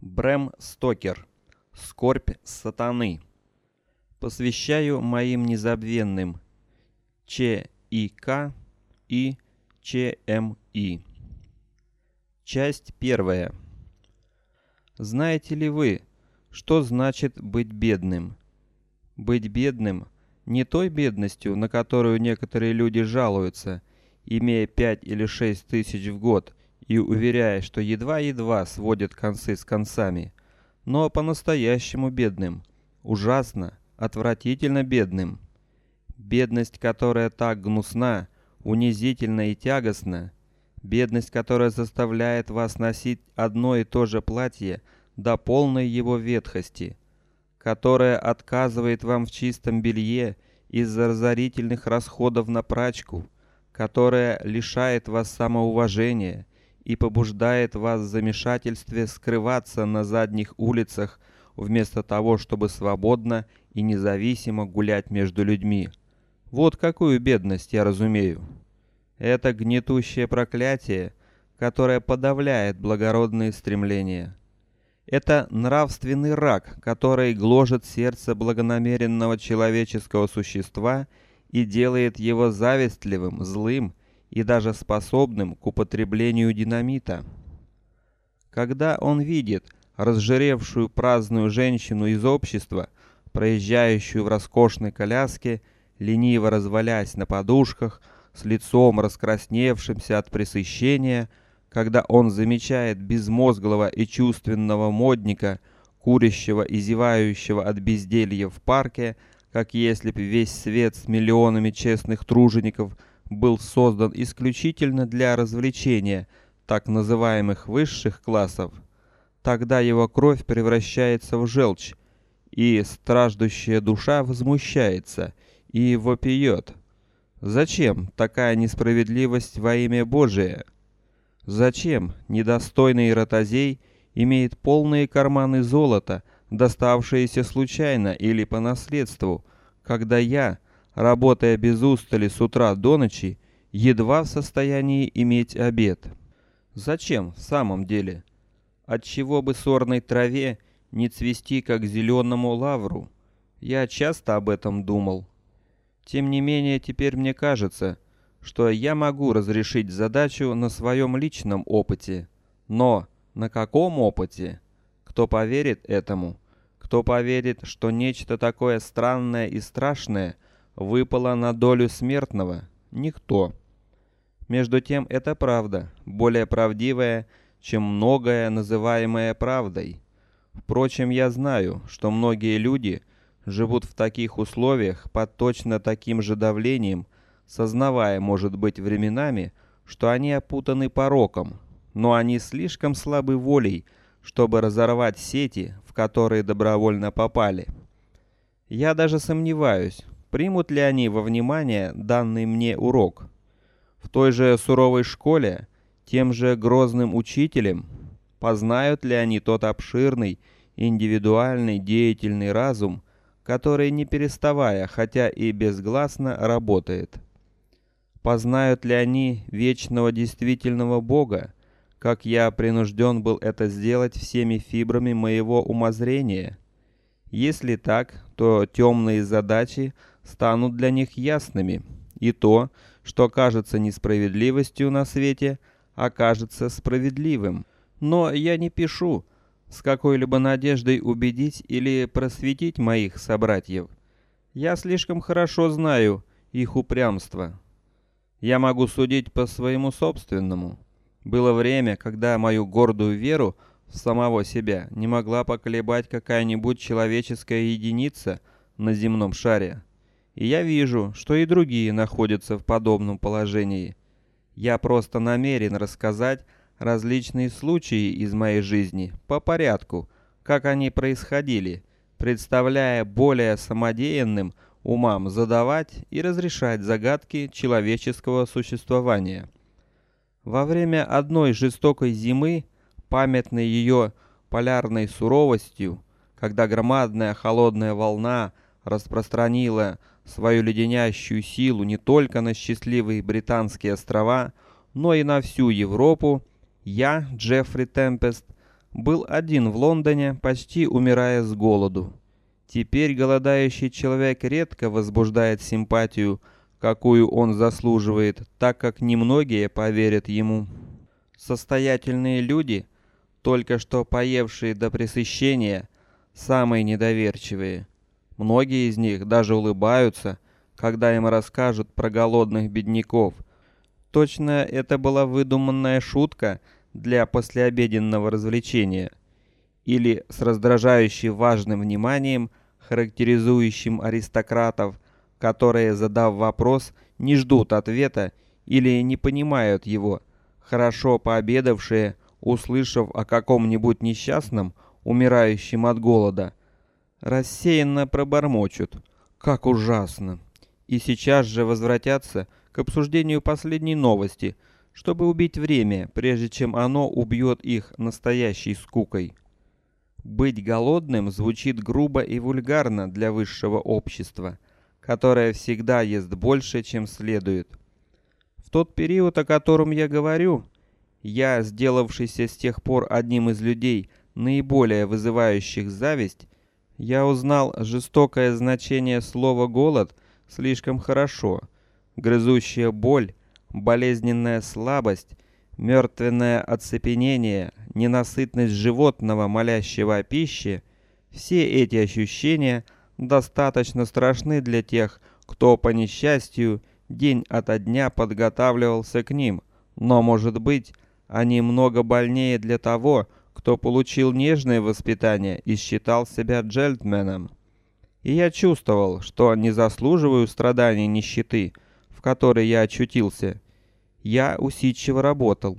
Брэм Стокер. Скорбь сатаны. Посвящаю моим незабвенным Ч. И. К. и Ч. М. И. Часть первая. Знаете ли вы, что значит быть бедным? Быть бедным не той бедностью, на которую некоторые люди жалуются, имея пять или шесть тысяч в год и уверяя, что едва-едва сводят концы с концами, но по-настоящему бедным, ужасно, отвратительно бедным. Бедность, которая так гнусна, унизительна и тягостна, бедность, которая заставляет вас носить одно и то же платье до полной его ветхости, которая отказывает вам в чистом белье из-за разорительных расходов на прачку, которая лишает вас самоуважения и побуждает вас в замешательстве скрываться на задних улицах вместо того, чтобы свободно и независимо гулять между людьми. Вот какую бедность я разумею. Это гнетущее проклятие, которое подавляет благородные стремления. Это нравственный рак, который гложет сердце благонамеренного человеческого существа и делает его завистливым, злым и даже способным к употреблению динамита. Когда он видит разжиревшую праздную женщину из общества, проезжающую в роскошной коляске, лениво развалясь на подушках, с лицом раскрасневшимся от пресыщения, когда он замечает безмозглого и чувственного модника, курящего и зевающего от безделья в парке, как если бы весь свет с миллионами честных тружеников – был создан исключительно для развлечения так называемых высших классов, тогда его кровь превращается в желчь, и страждущая душа возмущается и вопиет. Зачем такая несправедливость во имя Божие? Зачем недостойный ротозей имеет полные карманы золота, доставшиеся случайно или по наследству, когда я, работая без устали с утра до ночи, едва в состоянии иметь обед. Зачем в самом деле? От чего бы сорной траве не цвести как зеленому лавру? Я часто об этом думал. Тем не менее, теперь мне кажется, что я могу разрешить задачу на своем личном опыте. Но на каком опыте? Кто поверит этому? Кто поверит, что нечто такое странное и страшное – выпало на долю смертного? Никто. Между тем это правда, более правдивая, чем многое называемое правдой. Впрочем, я знаю, что многие люди живут в таких условиях под точно таким же давлением, сознавая, может быть, временами, что они опутаны пороком, но они слишком слабы волей, чтобы разорвать сети, в которые добровольно попали. Я даже сомневаюсь, примут ли они во внимание данный мне урок. В той же суровой школе, тем же грозным учителем, познают ли они тот обширный, индивидуальный, деятельный разум, который не переставая, хотя и безгласно работает. Познают ли они вечного действительного Бога, как я принужден был это сделать всеми фибрами моего умозрения? Если так, то темные задачи станут для них ясными, и то, что кажется несправедливостью на свете, окажется справедливым. Но я не пишу с какой-либо надеждой убедить или просветить моих собратьев. Я слишком хорошо знаю их упрямство. Я могу судить по своему собственному. Было время, когда мою гордую веру в самого себя не могла поколебать какая-нибудь человеческая единица на земном шаре. И я вижу, что и другие находятся в подобном положении. Я просто намерен рассказать различные случаи из моей жизни по порядку, как они происходили, представляя более самодеянным умам задавать и разрешать загадки человеческого существования. Во время одной жестокой зимы, памятной ее полярной суровостью, когда громадная холодная волна распространила свою леденящую силу не только на счастливые британские острова, но и на всю Европу, я, Джеффри Темпест, был один в Лондоне, почти умирая с голоду. Теперь голодающий человек редко возбуждает симпатию, какую он заслуживает, так как немногие поверят ему. Состоятельные люди, только что поевшие до пресыщения, самые недоверчивые. Многие из них даже улыбаются, когда им расскажут про голодных бедняков. Точно это была выдуманная шутка для послеобеденного развлечения или с раздражающим важным вниманием, характеризующим аристократов, которые, задав вопрос, не ждут ответа или не понимают его. Хорошо пообедавшие, услышав о каком-нибудь несчастном, умирающем от голода, рассеянно пробормочут: "Как ужасно!" и сейчас же возвратятся к обсуждению последней новости, чтобы убить время, прежде чем оно убьет их настоящей скукой. Быть голодным звучит грубо и вульгарно для высшего общества, которое всегда ест больше, чем следует. В тот период, о котором я говорю, я, сделавшийся с тех пор одним из людей, наиболее вызывающих зависть, я узнал жестокое значение слова голод слишком хорошо. Грызущая боль, болезненная слабость, мертвенное оцепенение, ненасытность животного, молящего о пище все эти ощущения достаточно страшны для тех, кто по несчастью день ото дня подготавливался к ним. Но, может быть, они много больнее для того, кто получил нежное воспитание и считал себя джентльменом. И я чувствовал, что не заслуживаю страданий нищеты, в которой я очутился. Я усидчиво работал.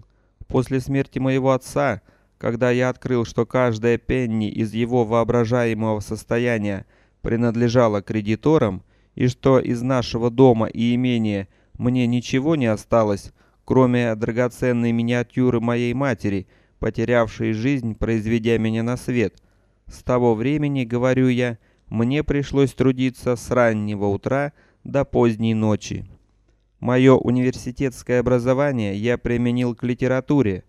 После смерти моего отца, когда я открыл, что каждая пенни из его воображаемого состояния принадлежала кредиторам, и что из нашего дома и имения мне ничего не осталось, кроме драгоценной миниатюры моей матери, потерявшей жизнь, произведя меня на свет. С того времени, говорю я, мне пришлось трудиться с раннего утра до поздней ночи. Мое университетское образование я применил к литературе,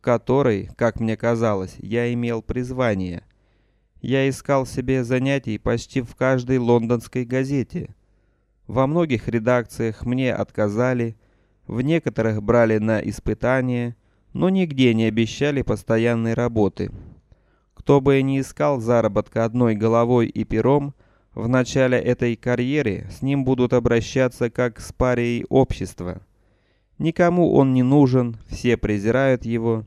которой, как мне казалось, я имел призвание. Я искал себе занятий почти в каждой лондонской газете. Во многих редакциях мне отказали, в некоторых брали на испытание, но нигде не обещали постоянной работы. Кто бы ни искал заработка одной головой и пером, в начале этой карьеры с ним будут обращаться как с парией общества. Никому он не нужен, все презирают его.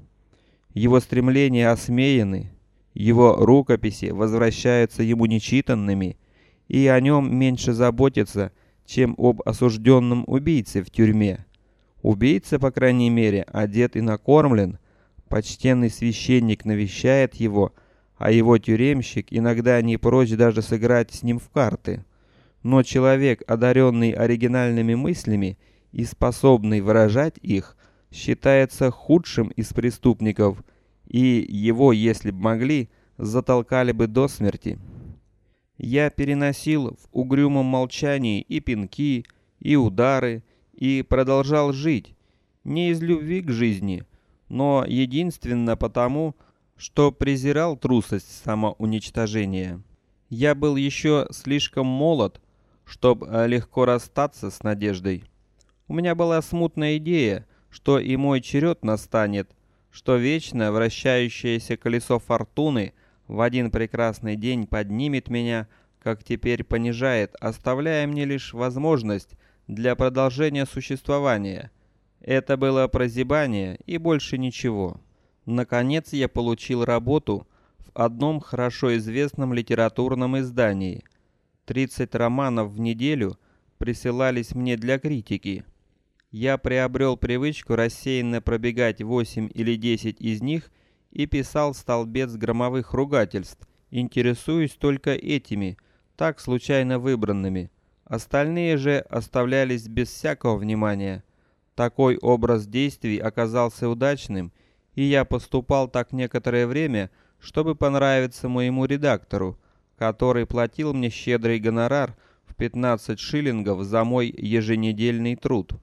Его стремления осмеяны, его рукописи возвращаются ему нечитанными, и о нем меньше заботятся, чем об осужденном убийце в тюрьме. Убийца, по крайней мере, одет и накормлен, почтенный священник навещает его, а его тюремщик иногда не прочь даже сыграть с ним в карты. Но человек, одаренный оригинальными мыслями и способный выражать их, считается худшим из преступников, и его, если бы могли, затолкали бы до смерти. Я переносил в угрюмом молчании и пинки, и удары, и продолжал жить не из любви к жизни, но единственно потому, что презирал трусость самоуничтожения. Я был еще слишком молод, чтобы э, легко расстаться с надеждой. У меня была смутная идея, что и мой черед настанет, что вечно вращающееся колесо фортуны в один прекрасный день поднимет меня, как теперь понижает, оставляя мне лишь возможность для продолжения существования. Это было прозябание и больше ничего. Наконец я получил работу в одном хорошо известном литературном издании. 30 романов в неделю присылались мне для критики. Я приобрел привычку рассеянно пробегать 8 или 10 из них и писал столбец громовых ругательств, интересуясь только этими, так случайно выбранными. Остальные же оставлялись без всякого внимания. Такой образ действий оказался удачным, и я поступал так некоторое время, чтобы понравиться моему редактору, который платил мне щедрый гонорар в 15 шиллингов за мой еженедельный труд.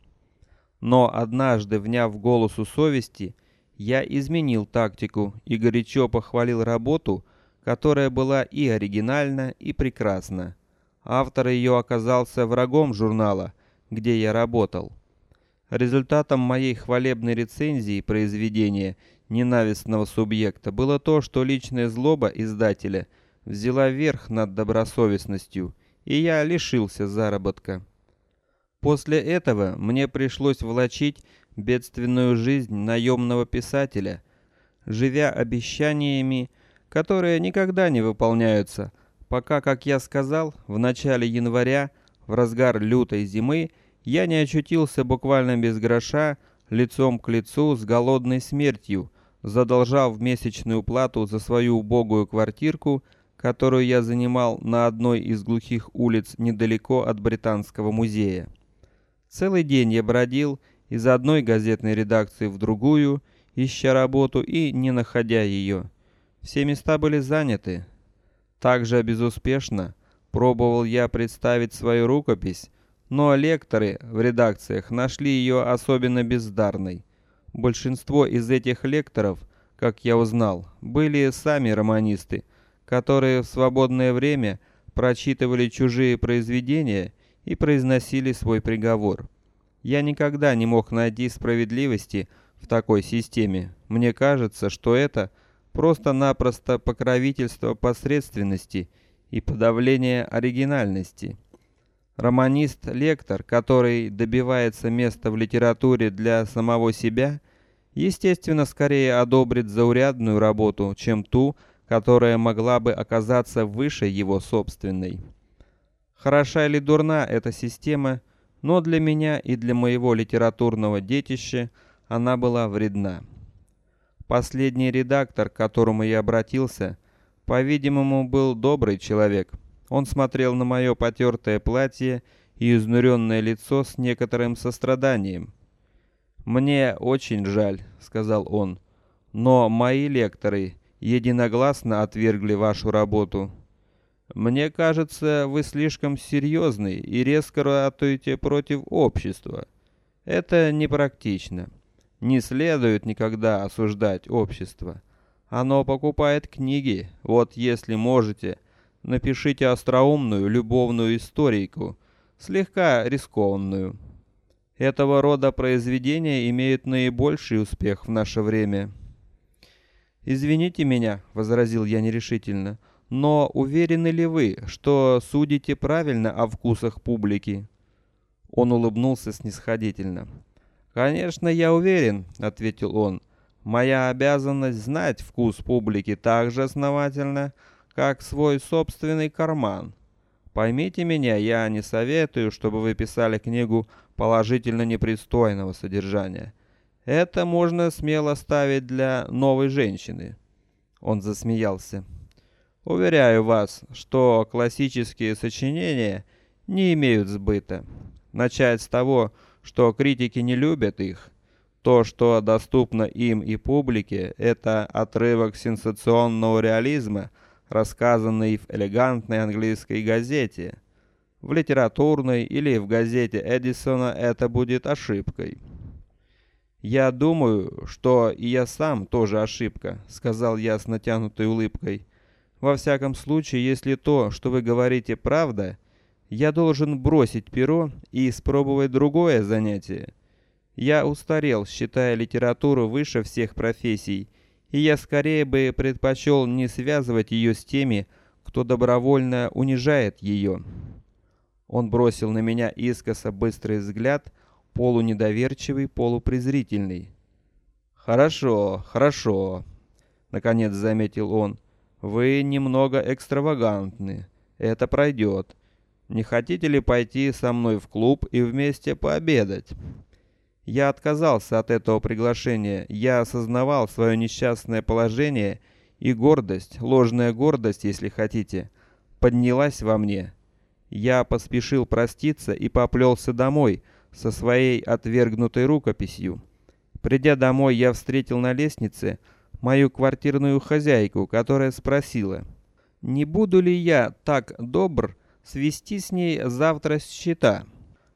Но однажды, вняв голосу совести, я изменил тактику и горячо похвалил работу, которая была и оригинальна, и прекрасна. Автор ее оказался врагом журнала, где я работал. Результатом моей хвалебной рецензии произведения ненавистного субъекта было то, что личная злоба издателя взяла верх над добросовестностью, и я лишился заработка. После этого мне пришлось влачить бедственную жизнь наемного писателя, живя обещаниями, которые никогда не выполняются, пока, как я сказал, в начале января, в разгар лютой зимы, я не очутился буквально без гроша, лицом к лицу с голодной смертью, задолжав месячную плату за свою убогую квартирку, которую я занимал на одной из глухих улиц недалеко от британского музея. Целый день я бродил из одной газетной редакции в другую, ища работу и не находя ее. Все места были заняты. Также безуспешно пробовал я представить свою рукопись, но лекторы в редакциях нашли ее особенно бездарной. Большинство из этих лекторов, как я узнал, были сами романисты, которые в свободное время прочитывали чужие произведения и произносили свой приговор. Я никогда не мог найти справедливости в такой системе. Мне кажется, что это просто-напросто покровительство посредственности и подавление оригинальности. Романист-лектор, который добивается места в литературе для самого себя, естественно, скорее одобрит заурядную работу, чем ту, которая могла бы оказаться выше его собственной. Хороша или дурна эта система, но для меня и для моего литературного детища она была вредна. Последний редактор, к которому я обратился, по-видимому, был добрый человек. Он смотрел на мое потертое платье и изнуренное лицо с некоторым состраданием. Мне очень жаль, сказал он, но мои лекторы единогласно отвергли вашу работу. Мне кажется, вы слишком серьезный и резко ратуете против общества. Это непрактично. Не следует никогда осуждать общество. Оно покупает книги. Вот если можете, напишите остроумную любовную историку, слегка рискованную. Этого рода произведения имеют наибольший успех в наше время. Извините меня, возразил я нерешительно. Но уверены ли вы, что судите правильно о вкусах публики? Он улыбнулся снисходительно. Конечно, я уверен, ответил он. Моя обязанность знать вкус публики так же основательно, как свой собственный карман. Поймите меня, я не советую, чтобы вы писали книгу положительно непристойного содержания. Это можно смело ставить для новой женщины. Он засмеялся. Уверяю вас, что классические сочинения не имеют сбыта. Начать с того, что критики не любят их, то, что доступно им и публике, это отрывок сенсационного реализма, рассказанный в элегантной английской газете. В литературной или в газете Эдисона это будет ошибкой. Я думаю, что и я сам тоже ошибка, сказал я с натянутой улыбкой. Во всяком случае, если то, что вы говорите, правда, я должен бросить перо и испробовать другое занятие. Я устарел, считая литературу выше всех профессий, и я скорее бы предпочел не связывать ее с теми, кто добровольно унижает ее. Он бросил на меня искоса быстрый взгляд, полунедоверчивый, полупрезрительный. Хорошо, хорошо, наконец заметил он. Вы немного экстравагантны. Это пройдет. Не хотите ли пойти со мной в клуб и вместе пообедать? Я отказался от этого приглашения. Я осознавал свое несчастное положение и гордость, ложная гордость, если хотите, поднялась во мне. Я поспешил проститься и поплелся домой со своей отвергнутой рукописью. Придя домой, я встретил на лестнице мою квартирную хозяйку, которая спросила: "Не буду ли я так добр свести с ней завтра счета?"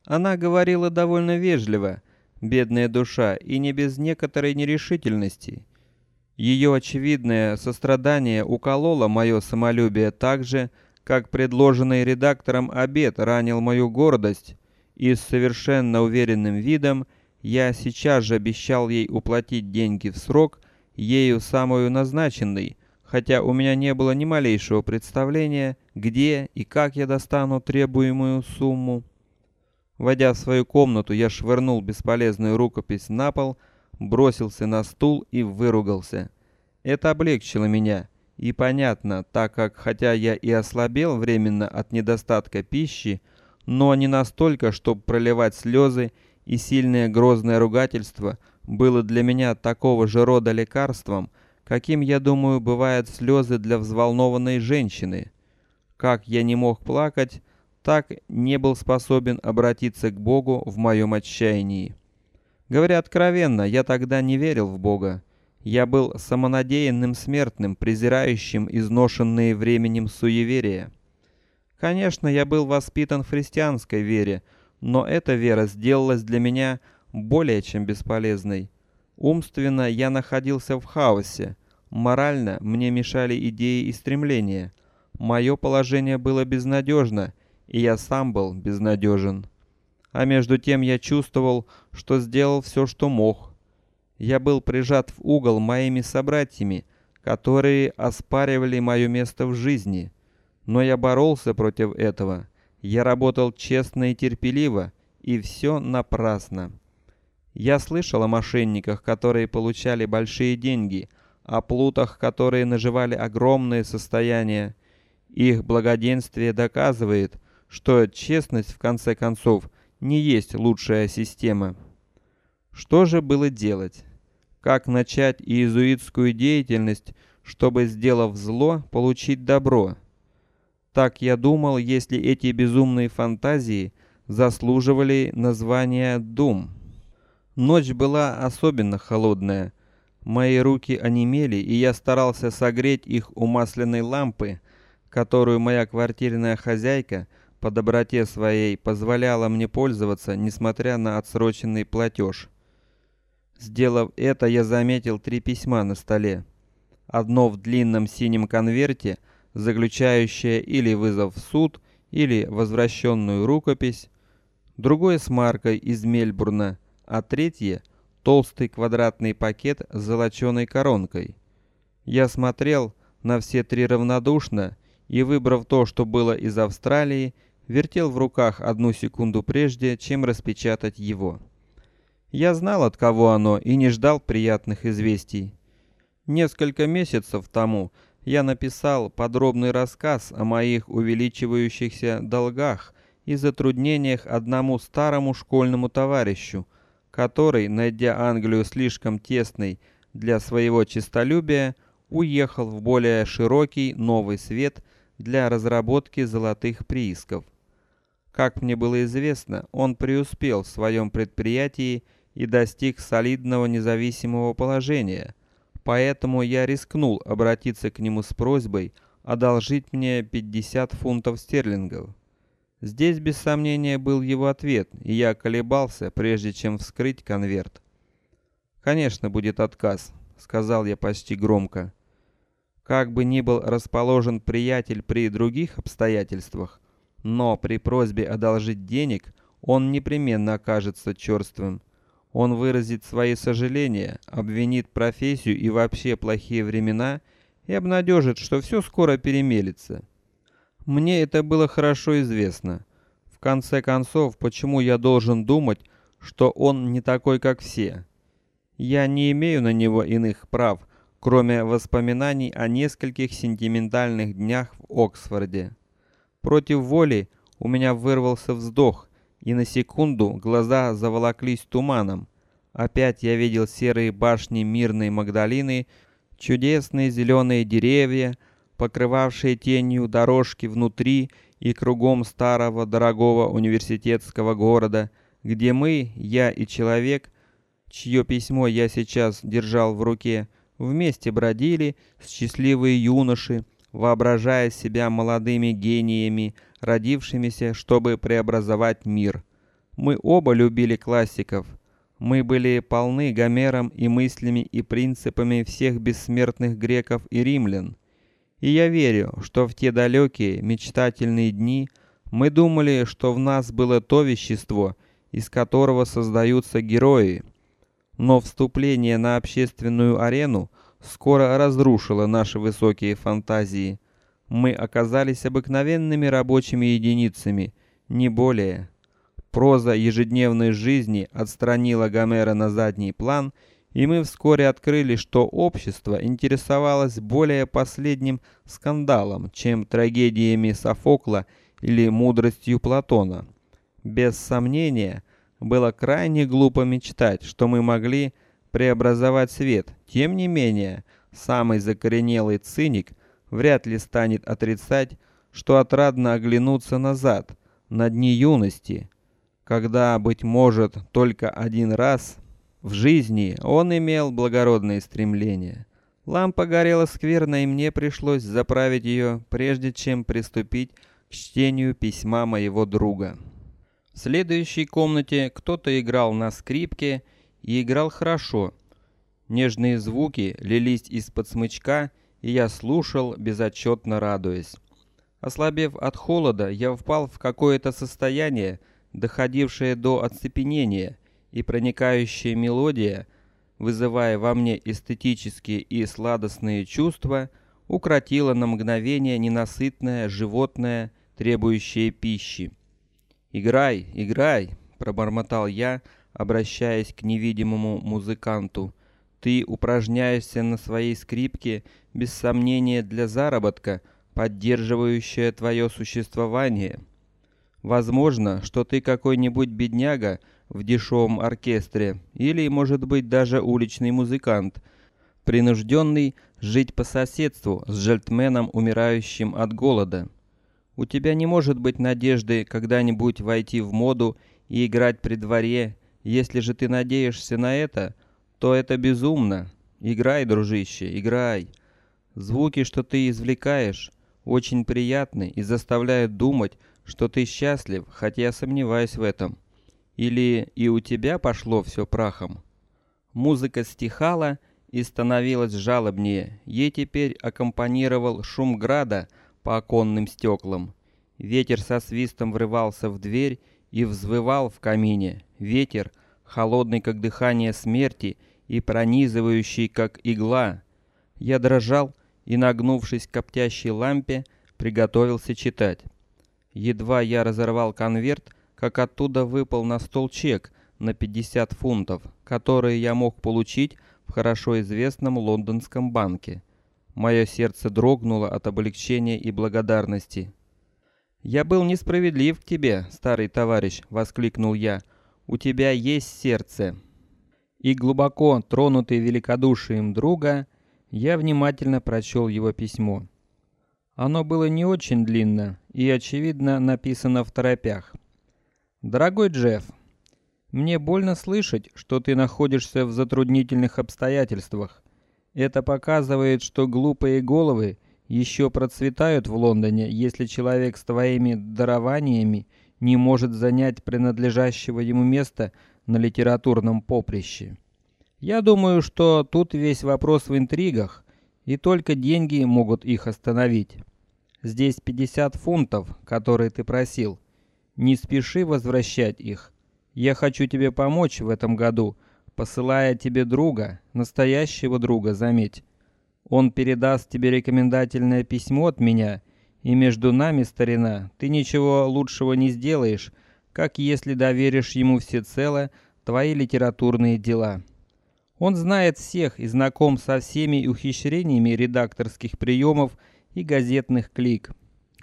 Она говорила довольно вежливо, бедная душа, и не без некоторой нерешительности. Ее очевидное сострадание укололо мое самолюбие так же, как предложенный редактором обед ранил мою гордость, и с совершенно уверенным видом я сейчас же обещал ей уплатить деньги в срок, ею самую назначенный, хотя у меня не было ни малейшего представления, где и как я достану требуемую сумму. Войдя в свою комнату, я швырнул бесполезную рукопись на пол, бросился на стул и выругался. Это облегчило меня, и понятно, так как хотя я и ослабел временно от недостатка пищи, но не настолько, чтобы проливать слезы, и сильное грозное ругательство было для меня такого же рода лекарством, каким, я думаю, бывают слезы для взволнованной женщины. Как я не мог плакать, так не был способен обратиться к Богу в моем отчаянии. Говоря откровенно, я тогда не верил в Бога. Я был самонадеянным смертным, презирающим изношенные временем суеверия. Конечно, я был воспитан в христианской вере, но эта вера сделалась для меня более чем бесполезной. Умственно я находился в хаосе, морально мне мешали идеи и стремления. Мое положение было безнадежно, и я сам был безнадежен. А между тем я чувствовал, что сделал все, что мог. Я был прижат в угол моими собратьями, которые оспаривали мое место в жизни. Но я боролся против этого. Я работал честно и терпеливо, и все напрасно. Я слышал о мошенниках, которые получали большие деньги, о плутах, которые наживали огромные состояния. Их благоденствие доказывает, что честность в конце концов не есть лучшая система. Что же было делать? Как начать иезуитскую деятельность, чтобы сделав зло, получить добро? Так я думал, если эти безумные фантазии заслуживали названия дум. Ночь была особенно холодная. Мои руки онемели, и я старался согреть их у масляной лампы, которую моя квартирная хозяйка по доброте своей позволяла мне пользоваться, несмотря на отсроченный платеж. Сделав это, я заметил три письма на столе. Одно в длинном синем конверте, заключающее или вызов в суд, или возвращенную рукопись, другое с маркой из Мельбурна, а третье толстый квадратный пакет с золоченой коронкой. Я смотрел на все три равнодушно и, выбрав то, что было из Австралии, вертел в руках одну секунду прежде, чем распечатать его. Я знал, от кого оно, и не ждал приятных известий. Несколько месяцев тому я написал подробный рассказ о моих увеличивающихся долгах и затруднениях одному старому школьному товарищу, который, найдя Англию слишком тесной для своего честолюбия, уехал в более широкий новый свет для разработки золотых приисков. Как мне было известно, он преуспел в своем предприятии и достиг солидного независимого положения. Поэтому я рискнул обратиться к нему с просьбой одолжить мне 50 фунтов стерлингов. Здесь без сомнения был его ответ, и я колебался, прежде чем вскрыть конверт. Конечно, будет отказ, сказал я почти громко. Как бы ни был расположен приятель при других обстоятельствах, но при просьбе одолжить денег он непременно окажется черствым. Он выразит свои сожаления, обвинит профессию и вообще плохие времена и обнадежит, что все скоро перемелется. Мне это было хорошо известно. В конце концов, почему я должен думать, что он не такой, как все? Я не имею на него иных прав, кроме воспоминаний о нескольких сентиментальных днях в Оксфорде. Против воли у меня вырвался вздох, и на секунду глаза заволоклись туманом. Опять я видел серые башни мирной Магдалины, чудесные зеленые деревья, покрывавшие тенью дорожки внутри и кругом старого дорогого университетского города, где мы, я и человек, чье письмо я сейчас держал в руке, вместе бродили, счастливые юноши, воображая себя молодыми гениями, родившимися, чтобы преобразовать мир. Мы оба любили классиков. Мы были полны Гомером и мыслями и принципами всех бессмертных греков и римлян. И я верю, что в те далекие мечтательные дни мы думали, что в нас было то вещество, из которого создаются герои. Но вступление на общественную арену скоро разрушило наши высокие фантазии. Мы оказались обыкновенными рабочими единицами, не более. Проза ежедневной жизни отстранила Гомера на задний план, и мы вскоре открыли, что общество интересовалось более последним скандалом, чем трагедиями Софокла или мудростью Платона. Без сомнения, было крайне глупо мечтать, что мы могли преобразовать свет. Тем не менее, самый закоренелый циник вряд ли станет отрицать, что отрадно оглянуться назад, на дни юности, когда, быть может, только один раз в жизни он имел благородные стремления. Лампа горела скверно, и мне пришлось заправить ее, прежде чем приступить к чтению письма моего друга. В следующей комнате кто-то играл на скрипке и играл хорошо. Нежные звуки лились из-под смычка, и я слушал, безотчетно радуясь. Ослабев от холода, я впал в какое-то состояние, доходившая до оцепенения, и проникающая мелодия, вызывая во мне эстетические и сладостные чувства, укротила на мгновение ненасытное животное, требующее пищи. "Играй, играй", пробормотал я, обращаясь к невидимому музыканту. "Ты упражняешься на своей скрипке без сомнения для заработка, поддерживающая твое существование". Возможно, что ты какой-нибудь бедняга в дешевом оркестре, или, может быть, даже уличный музыкант, принужденный жить по соседству с джентльменом, умирающим от голода. У тебя не может быть надежды когда-нибудь войти в моду и играть при дворе. Если же ты надеешься на это, то это безумно. Играй, дружище, играй. Звуки, что ты извлекаешь, очень приятны и заставляют думать, что ты счастлив, хотя я сомневаюсь в этом. Или и у тебя пошло все прахом. Музыка стихала и становилась жалобнее. Ей теперь аккомпанировал шум града по оконным стеклам. Ветер со свистом врывался в дверь и взвывал в камине. Ветер, холодный как дыхание смерти и пронизывающий как игла. Я дрожал и, нагнувшись к коптящей лампе, приготовился читать. Едва я разорвал конверт, как оттуда выпал на стол чек на 50 фунтов, которые я мог получить в хорошо известном лондонском банке. Мое сердце дрогнуло от облегчения и благодарности. Я был несправедлив к тебе, старый товарищ, воскликнул я. У тебя есть сердце. И глубоко тронутый великодушием друга, я внимательно прочел его письмо. Оно было не очень длинно и очевидно написано в торопях. Дорогой Джефф, мне больно слышать, что ты находишься в затруднительных обстоятельствах. Это показывает, что глупые головы еще процветают в Лондоне, если человек с твоими дарованиями не может занять принадлежащего ему места на литературном поприще. Я думаю, что тут весь вопрос в интригах, и только деньги могут их остановить. Здесь 50 фунтов, которые ты просил. Не спеши возвращать их. Я хочу тебе помочь в этом году, посылая тебе друга, настоящего друга, заметь. Он передаст тебе рекомендательное письмо от меня, и между нами, старина, ты ничего лучшего не сделаешь, как если доверишь ему всецело твои литературные дела. Он знает всех и знаком со всеми ухищрениями редакторских приемов и газетных клик.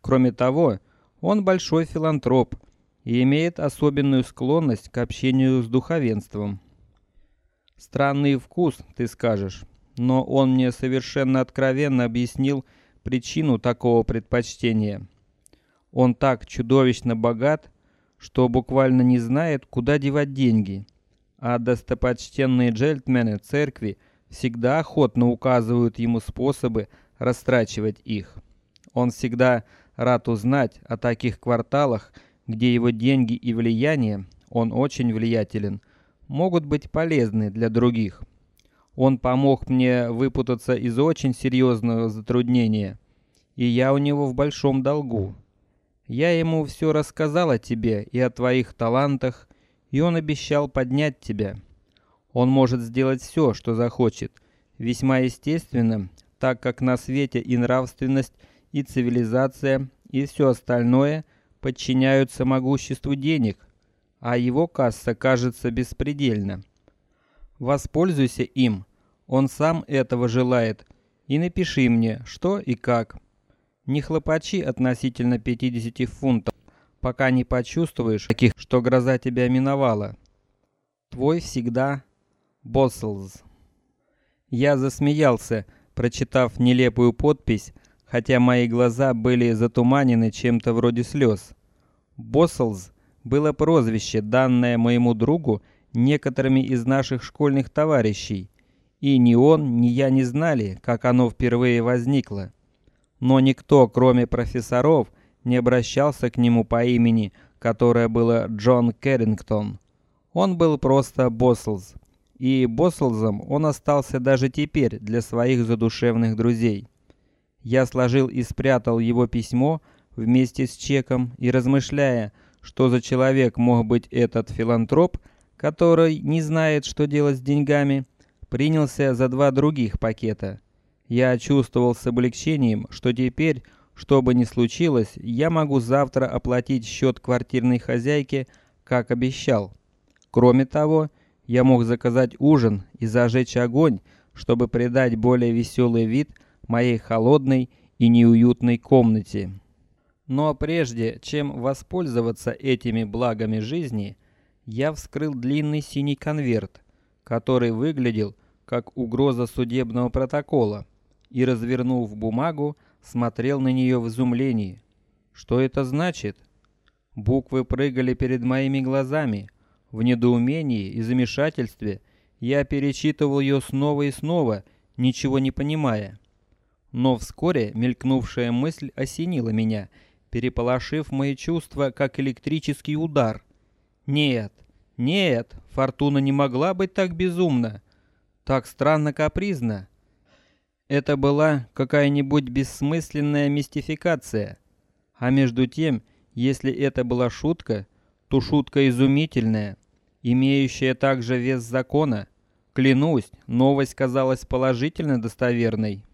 Кроме того, он большой филантроп и имеет особенную склонность к общению с духовенством. Странный вкус, ты скажешь, но он мне совершенно откровенно объяснил причину такого предпочтения. Он так чудовищно богат, что буквально не знает, куда девать деньги, а достопочтенные джентльмены церкви всегда охотно указывают ему способы растрачивать их. Он всегда рад узнать о таких кварталах, где его деньги и влияние, он очень влиятелен, могут быть полезны для других. Он помог мне выпутаться из очень серьезного затруднения, и я у него в большом долгу. Я ему все рассказал о тебе и о твоих талантах, и он обещал поднять тебя. Он может сделать все, что захочет, весьма естественно, так как на свете и нравственность, и цивилизация, и все остальное подчиняются могуществу денег, а его касса кажется беспредельна. Воспользуйся им, он сам этого желает, и напиши мне, что и как. Не хлопачи относительно 50 фунтов, пока не почувствуешь, таких, что гроза тебя миновала. Твой всегда Босселс. Я засмеялся, прочитав нелепую подпись, хотя мои глаза были затуманены чем-то вроде слез. Босселс было прозвище, данное моему другу некоторыми из наших школьных товарищей, и ни он, ни я не знали, как оно впервые возникло. Но никто, кроме профессоров, не обращался к нему по имени, которое было Джон Кэррингтон. Он был просто Босселс и Босселзом он остался даже теперь для своих задушевных друзей. Я сложил и спрятал его письмо вместе с чеком и размышляя, что за человек мог быть этот филантроп, который не знает, что делать с деньгами, принялся за два других пакета. Я чувствовал с облегчением, что теперь, что бы ни случилось, я могу завтра оплатить счет квартирной хозяйке, как обещал. Кроме того, я мог заказать ужин и зажечь огонь, чтобы придать более веселый вид моей холодной и неуютной комнате. Но прежде чем воспользоваться этими благами жизни, я вскрыл длинный синий конверт, который выглядел как угроза судебного протокола, и развернув бумагу, смотрел на нее в изумлении. Что это значит? Буквы прыгали перед моими глазами. В недоумении и замешательстве я перечитывал ее снова и снова, ничего не понимая. Но вскоре мелькнувшая мысль осенила меня, переполошив мои чувства, как электрический удар. Нет, нет, Фортуна не могла быть так безумна, так странно капризна. Это была какая-нибудь бессмысленная мистификация. А между тем, если это была шутка, то шутка изумительная, имеющая также вес закона. Клянусь, новость казалась положительно достоверной.